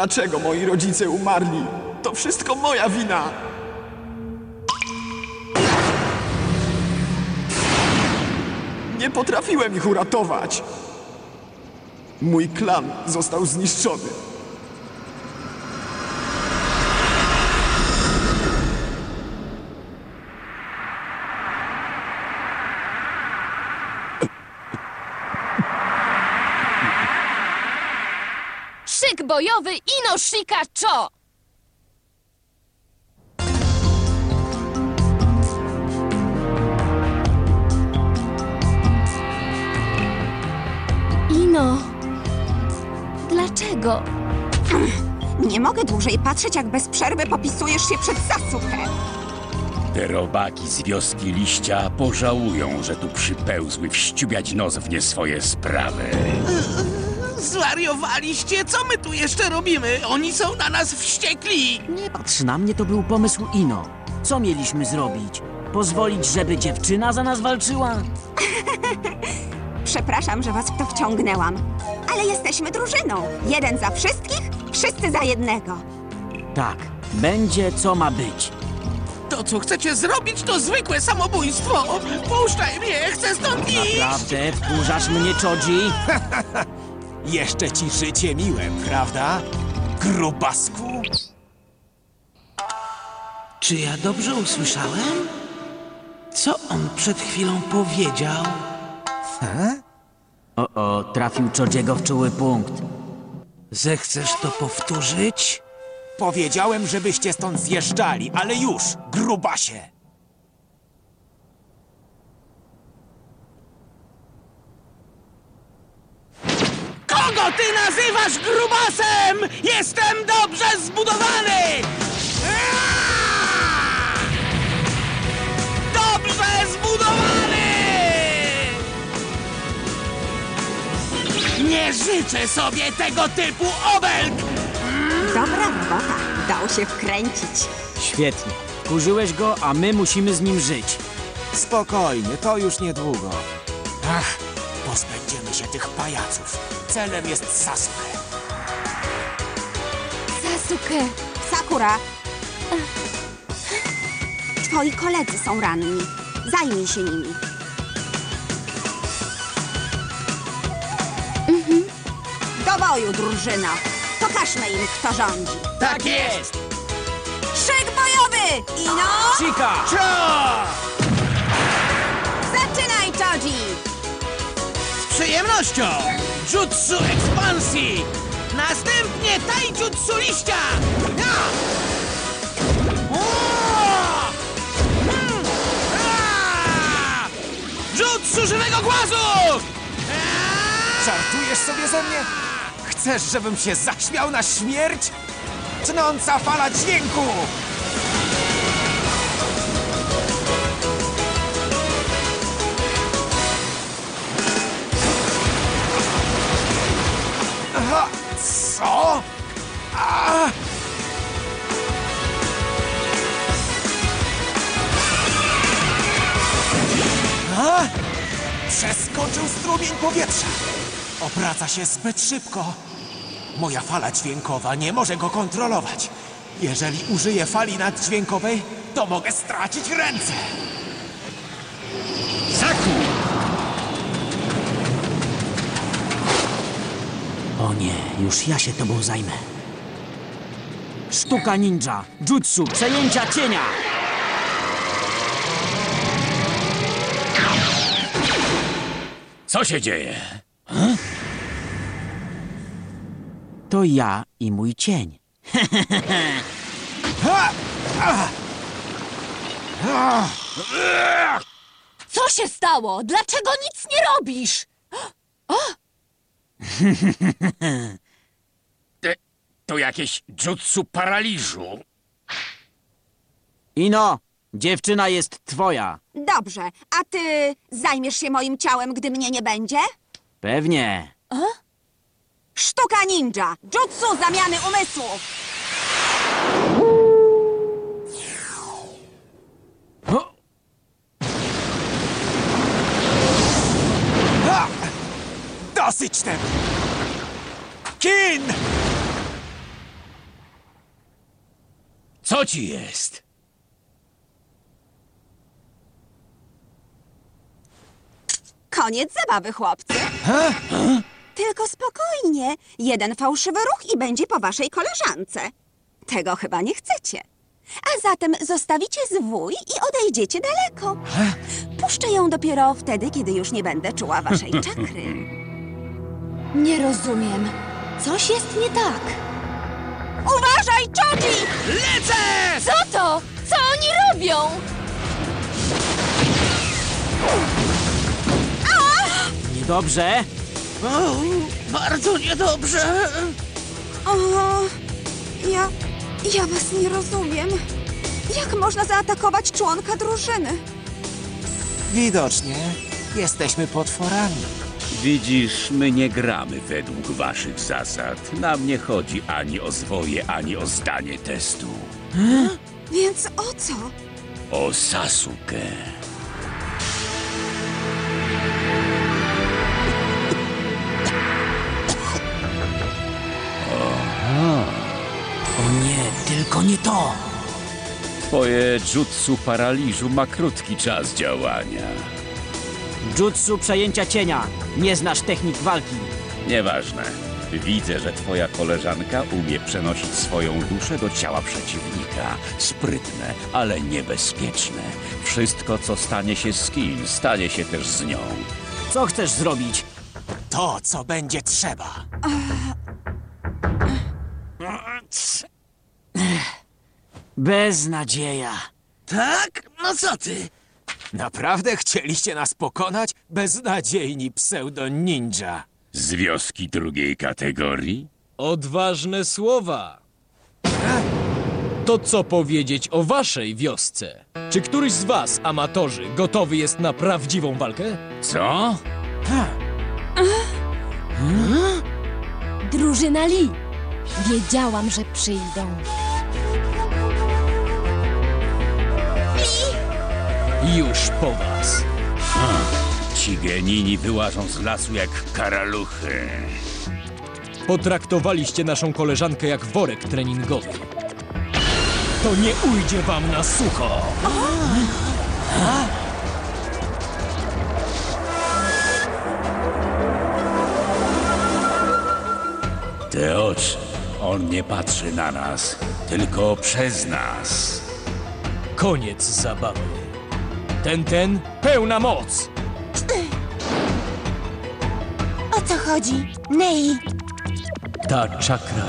Dlaczego moi rodzice umarli? To wszystko moja wina! Nie potrafiłem ich uratować! Mój klan został zniszczony. Bojowy Ino Shika Cho! Ino, dlaczego? Nie mogę dłużej patrzeć, jak bez przerwy popisujesz się przed Sasuke. Te robaki z wioski liścia pożałują, że tu przypełzły wściubiać nos w nie swoje sprawy. Zwariowaliście? Co my tu jeszcze robimy? Oni są na nas wściekli! Nie patrz na mnie, to był pomysł Ino. Co mieliśmy zrobić? Pozwolić, żeby dziewczyna za nas walczyła? Przepraszam, że was w to wciągnęłam. Ale jesteśmy drużyną. Jeden za wszystkich, wszyscy za jednego. Tak, będzie co ma być. To, co chcecie zrobić, to zwykłe samobójstwo! Puszczaj mnie, chcę stąd iść! Naprawdę, wkurzasz mnie, Choji? Jeszcze ci życie miłe, prawda? Grubasku? Czy ja dobrze usłyszałem? Co on przed chwilą powiedział? O, o, trafił Chojiego w czuły punkt. Zechcesz to powtórzyć? Powiedziałem, żebyście stąd zjeżdżali, ale już, grubasie! Kogo ty nazywasz grubasem? Jestem dobrze zbudowany! Dobrze zbudowany! Nie życzę sobie tego typu obelg! Dobra robota. Dał się wkręcić. Świetnie. Wkurzyłeś go, a my musimy z nim żyć. Spokojnie, to już niedługo. Ach, pozbędziemy się tych pajaców. Celem jest Sasuke. Sasuke! Sakura. Twoi koledzy są ranni. Zajmij się nimi. Do boju, drużyno. Pokażmy im, kto rządzi. Tak jest! Szyk bojowy! Ino! Chica! Zaczynaj, Choji! Z przyjemnością! Jutsu ekspansji! Następnie taijutsu liścia! Ja! Hmm! Jutsu żywego głazu! A! Żartujesz sobie ze mnie? Chcesz, żebym się zaśmiał na śmierć? Tnąca fala dźwięku! Się zbyt szybko. Moja fala dźwiękowa nie może go kontrolować. Jeżeli użyję fali naddźwiękowej, to mogę stracić ręce. Zaku! O nie, już ja się tobą zajmę. Sztuka ninja, jutsu, przejęcia cienia. Co się dzieje? To ja i mój cień. Co się stało? Dlaczego nic nie robisz? Te, to jakieś jutsu paraliżu. Ino, Dziewczyna jest twoja. Dobrze, a ty zajmiesz się moim ciałem, gdy mnie nie będzie? Pewnie. Sztuka ninja! Jutsu zamiany umysłów! Ha! Dosyć tego! Kin! Co ci jest? Koniec zabawy, chłopcy. Tylko spokojnie. Jeden fałszywy ruch i będzie po waszej koleżance. Tego chyba nie chcecie. A zatem zostawicie zwój i odejdziecie daleko. Puszczę ją dopiero wtedy, kiedy już nie będę czuła waszej czakry. Nie rozumiem. Coś jest nie tak. Uważaj, Choji! Co to? Co oni robią? niedobrze. O, bardzo niedobrze. O, ja... ja was nie rozumiem. Jak można zaatakować członka drużyny? Widocznie jesteśmy potworami. Widzisz, my nie gramy według waszych zasad. Nam nie chodzi ani o zwoje, ani o zdanie testu. Więc o co? O Sasuke. Tylko nie to. Twoje jutsu paraliżu ma krótki czas działania. Jutsu przejęcia cienia. Nie znasz technik walki. Nieważne. Widzę, że twoja koleżanka umie przenosić swoją duszę do ciała przeciwnika. Sprytne, ale niebezpieczne. Wszystko, co stanie się z kim, stanie się też z nią. Co chcesz zrobić? To, co będzie trzeba. Beznadzieja. Tak? No co ty? Naprawdę chcieliście nas pokonać? Beznadziejni pseudo-ninja. Z wioski drugiej kategorii? Odważne słowa. To co powiedzieć o waszej wiosce? Czy któryś z was, amatorzy, gotowy jest na prawdziwą walkę? Co? Drużyna Lee. Wiedziałam, że przyjdą. Już po was. Ci genini wyłażą z lasu jak karaluchy. Potraktowaliście naszą koleżankę jak worek treningowy. To nie ujdzie wam na sucho. Te oczy. On nie patrzy na nas, tylko przez nas. Koniec zabawy. Ten, ten, pełna moc. O co chodzi? Nei, Ta czakra.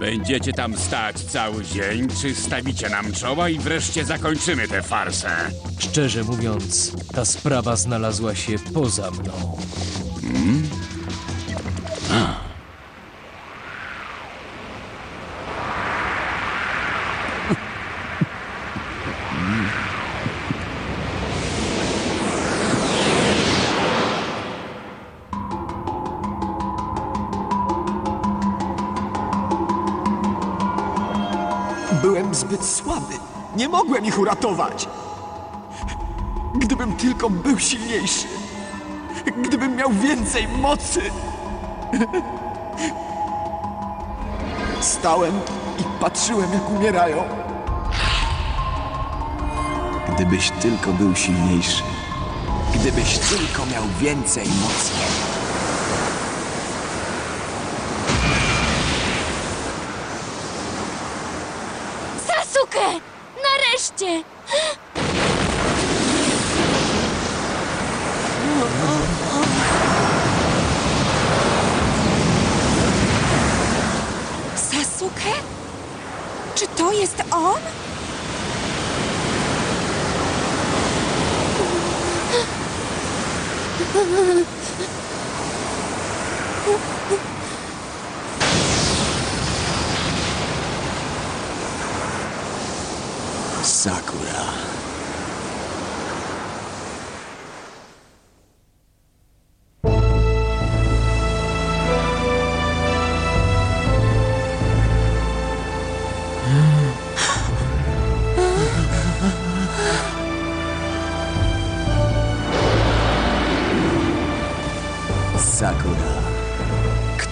Będziecie tam stać cały dzień, czy stawicie nam czoła i wreszcie zakończymy tę farsę? Szczerze mówiąc, ta sprawa znalazła się poza mną. Byłem zbyt słaby. Nie mogłem ich uratować. Gdybym tylko był silniejszy. Gdybym miał więcej mocy. Stałem i patrzyłem, jak umierają. Gdybyś tylko był silniejszy. Gdybyś tylko miał więcej mocy.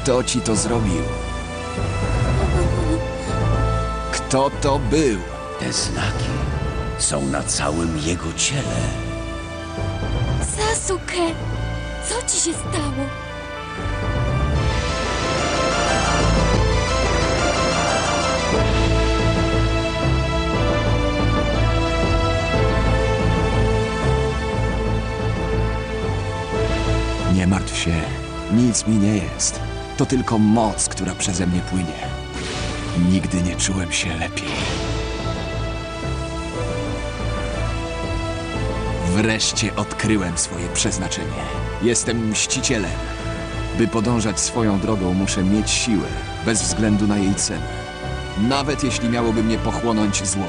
Kto ci to zrobił? Kto to był? Te znaki są na całym jego ciele. Sasuke, co ci się stało? Nie martw się, nic mi nie jest. To tylko moc, która przeze mnie płynie. Nigdy nie czułem się lepiej. Wreszcie odkryłem swoje przeznaczenie. Jestem mścicielem. By podążać swoją drogą, muszę mieć siłę, bez względu na jej cenę. Nawet jeśli miałoby mnie pochłonąć zło.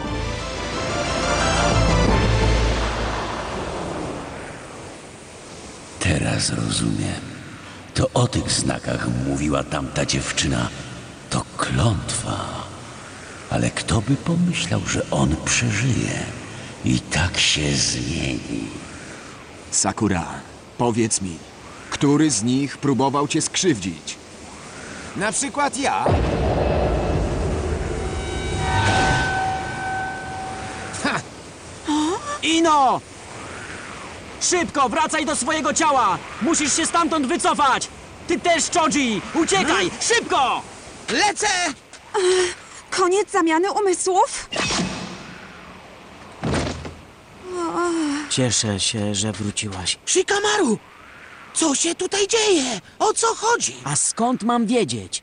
Teraz rozumiem. To o tych znakach mówiła tamta dziewczyna. To klątwa. Ale kto by pomyślał, że on przeżyje i tak się zmieni? Sakura, powiedz mi, który z nich próbował cię skrzywdzić? Na przykład ja. Ino! Szybko, wracaj do swojego ciała! Musisz się stamtąd wycofać! Ty też, Choji! Uciekaj! Szybko! Lecę! Koniec zamiany umysłów? Cieszę się, że wróciłaś. Shikamaru! Co się tutaj dzieje? O co chodzi? A skąd mam wiedzieć?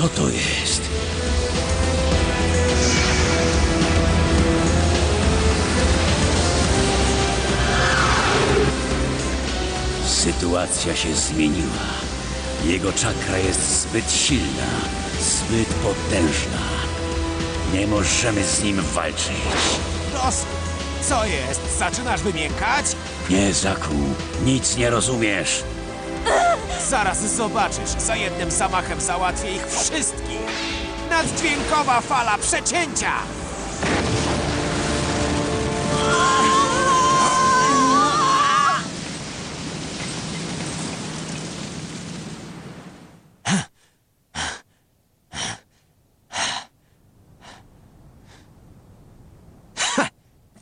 Co to jest? Sytuacja się zmieniła. Jego czakra jest zbyt silna, zbyt potężna. Nie możemy z nim walczyć. Dosyć. Co jest? Zaczynasz wymiękać? Nie, Zaku, nic nie rozumiesz. Zaraz zobaczysz. Za jednym zamachem załatwię ich wszystkich. Naddźwiękowa fala przecięcia!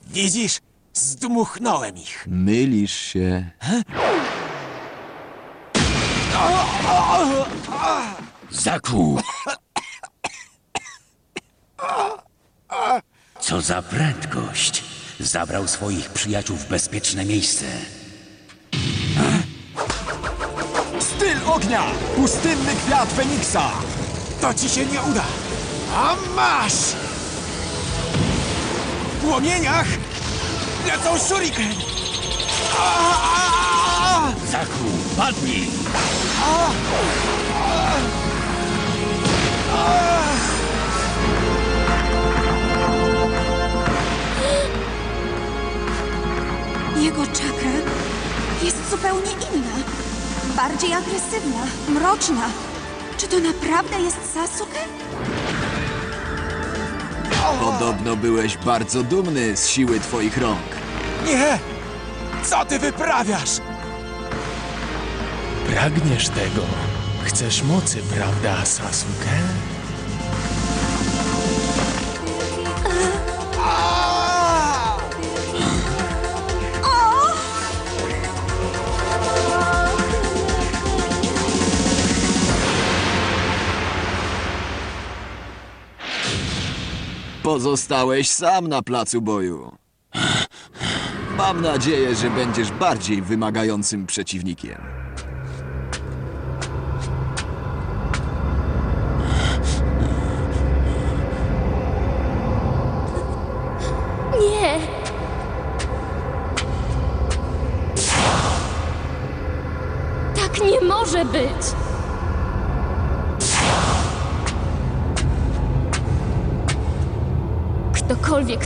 Widzisz? Zdmuchnąłem ich. Mylisz się. Zaku! Co za prędkość! Zabrał swoich przyjaciół w bezpieczne miejsce. Styl ognia! Pustynny kwiat Feniksa! To ci się nie uda. A masz! W płomieniach lecą shuriken! A, a, a! Jego czakra jest zupełnie inna. Bardziej agresywna, mroczna. Czy to naprawdę jest Sasuke? Podobno byłeś bardzo dumny z siły twoich rąk. Nie! Co ty wyprawiasz? Pragniesz tego. Chcesz mocy, prawda, Sasuke? Pozostałeś sam na placu boju. Mam nadzieję, że będziesz bardziej wymagającym przeciwnikiem.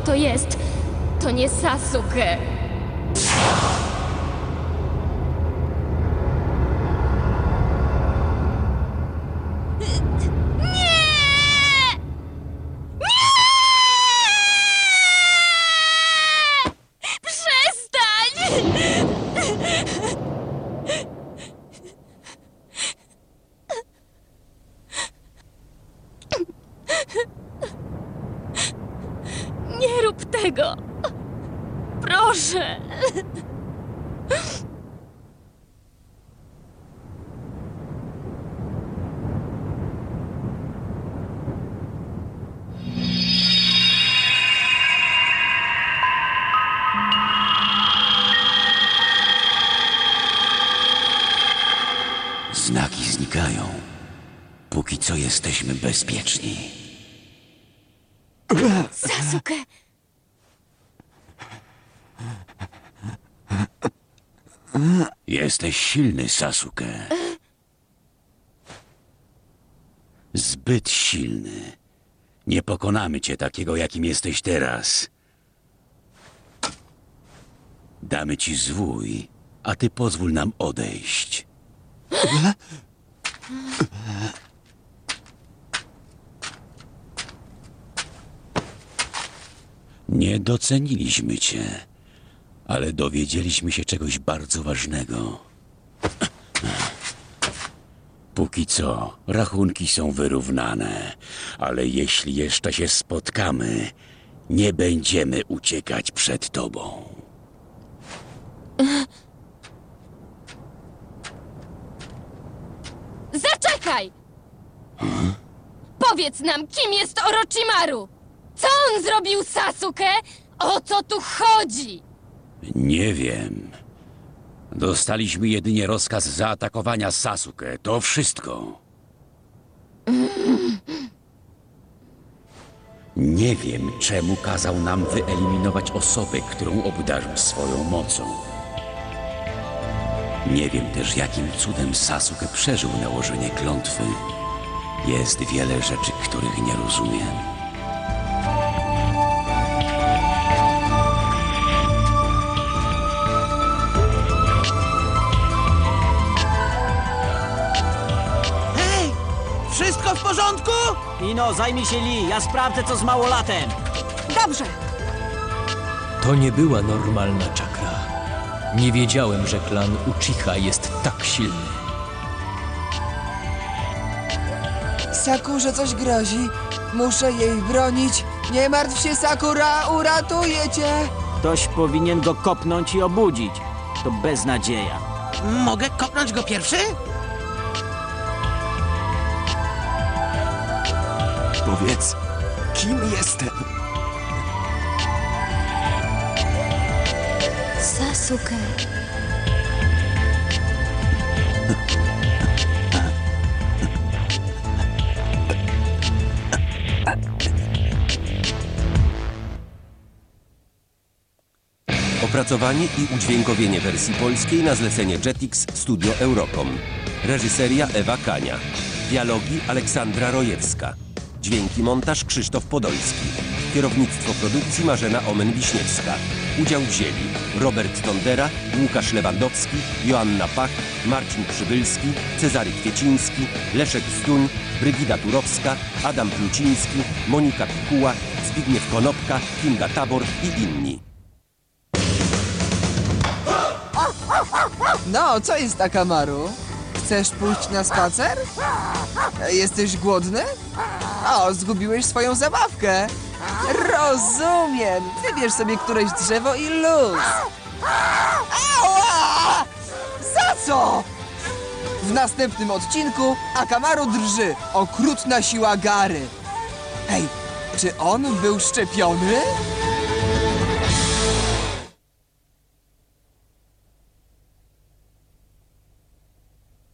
Tak to jest, to nie Sasuke. Znaki znikają. Póki co jesteśmy bezpieczni. Sasuke! Jesteś silny, Sasuke. Zbyt silny. Nie pokonamy cię takiego, jakim jesteś teraz. Damy ci zwój, a ty pozwól nam odejść. Nie doceniliśmy cię, ale dowiedzieliśmy się czegoś bardzo ważnego. Póki co, rachunki są wyrównane, ale jeśli jeszcze się spotkamy, nie będziemy uciekać przed tobą. Powiedz nam, kim jest Orochimaru? Co on zrobił Sasuke? O co tu chodzi? Nie wiem. Dostaliśmy jedynie rozkaz zaatakowania Sasuke. To wszystko. Nie wiem, czemu kazał nam wyeliminować osobę, którą obdarzył swoją mocą. Nie wiem też, jakim cudem Sasuke przeżył nałożenie klątwy. Jest wiele rzeczy, których nie rozumiem. Hej! Wszystko w porządku? Ino, zajmij się Lee, ja sprawdzę co z małolatem. Dobrze. To nie była normalna czakra. Nie wiedziałem, że klan Uchiha jest tak silny. Sakurze coś grozi. Muszę jej bronić. Nie martw się, Sakura, uratuję cię. Ktoś powinien go kopnąć i obudzić. To beznadzieja. Mogę kopnąć go pierwszy? Powiedz, kim jestem? Sasuke. Opracowanie i udźwiękowienie wersji polskiej na zlecenie Jetix Studio Eurocom. Reżyseria Ewa Kania. Dialogi Aleksandra Rojewska. Dźwięki montaż Krzysztof Podolski. Kierownictwo produkcji Marzena Omen-Wiśniewska. Udział wzięli Robert Tondera, Łukasz Lewandowski, Joanna Pach, Marcin Przybylski, Cezary Kwieciński, Leszek Zduń, Brygida Turowska, Adam Pluciński, Monika Pikuła, Zbigniew Konopka, Kinga Tabor i inni. No, co jest Akamaru? Chcesz pójść na spacer? Jesteś głodny? O, zgubiłeś swoją zabawkę. Rozumiem. Wybierz sobie któreś drzewo i luz. Ała! Za co? W następnym odcinku Akamaru drży. Okrutna siła Gary. Ej, czy on był szczepiony?